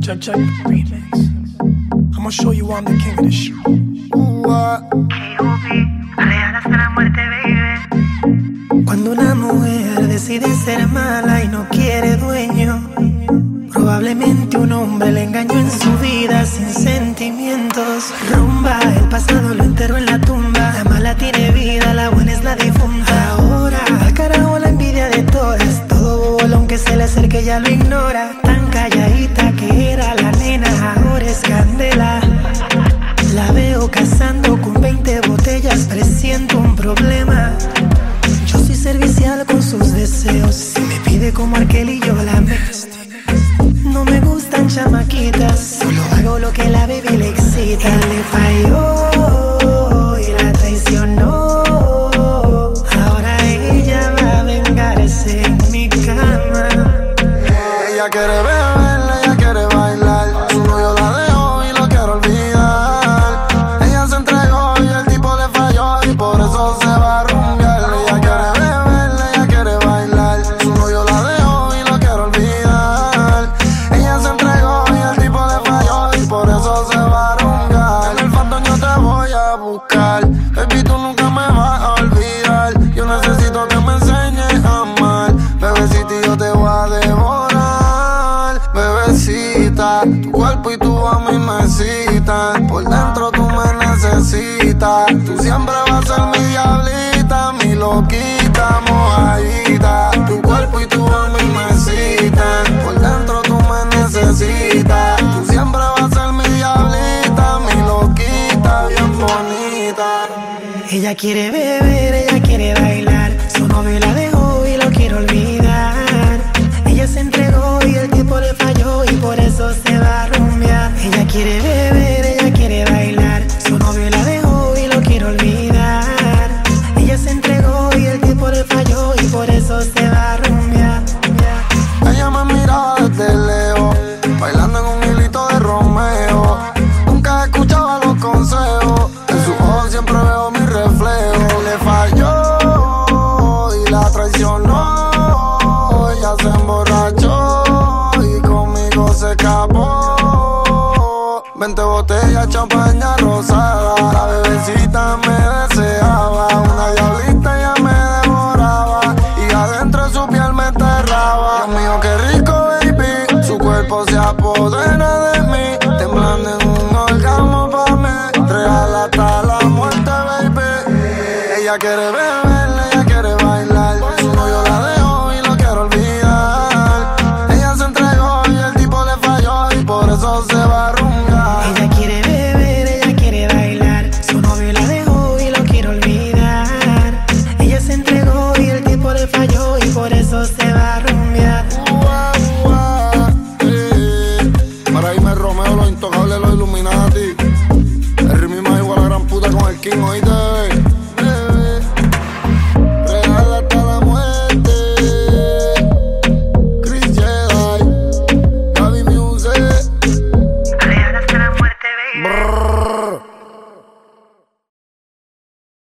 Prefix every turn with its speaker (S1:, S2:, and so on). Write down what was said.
S1: Check, check, remix. I'ma show you I'm the king of this shit.
S2: hasta la muerte, baby.
S3: Cuando una mujer decide ser mala y no quiere dueño, probablemente un hombre le engañó en su vida sin sentimientos. Rumba, el pasado lo enterró en la tumba. La mala tiene vida, la buena es la difunta. Lo ignora. Tan calladita que era la nena, ahora es candela. La veo cazando con 20 botellas, presiento un problema. Yo soy servicial con sus deseos. Si me pide como aquel y yo la me. No me gustan chamaquitas,
S4: voy a buscar. Baby, tú nunca me vas a olvidar. Yo necesito que me enseñes a amar. Bebecita, yo te voy a devorar. Bebecita, tu cuerpo y tu a mí me citan. Por dentro tú me necesitas.
S3: Ella quiere beber, ella quiere bailar.
S4: 20 botellas, champaña rosada. La bebecita me deseaba, una diablita ya me devoraba. Y adentro su piel me enterraba. Dios mío, qué rico, baby. Su cuerpo se apoyaba. Romeo, los intocables,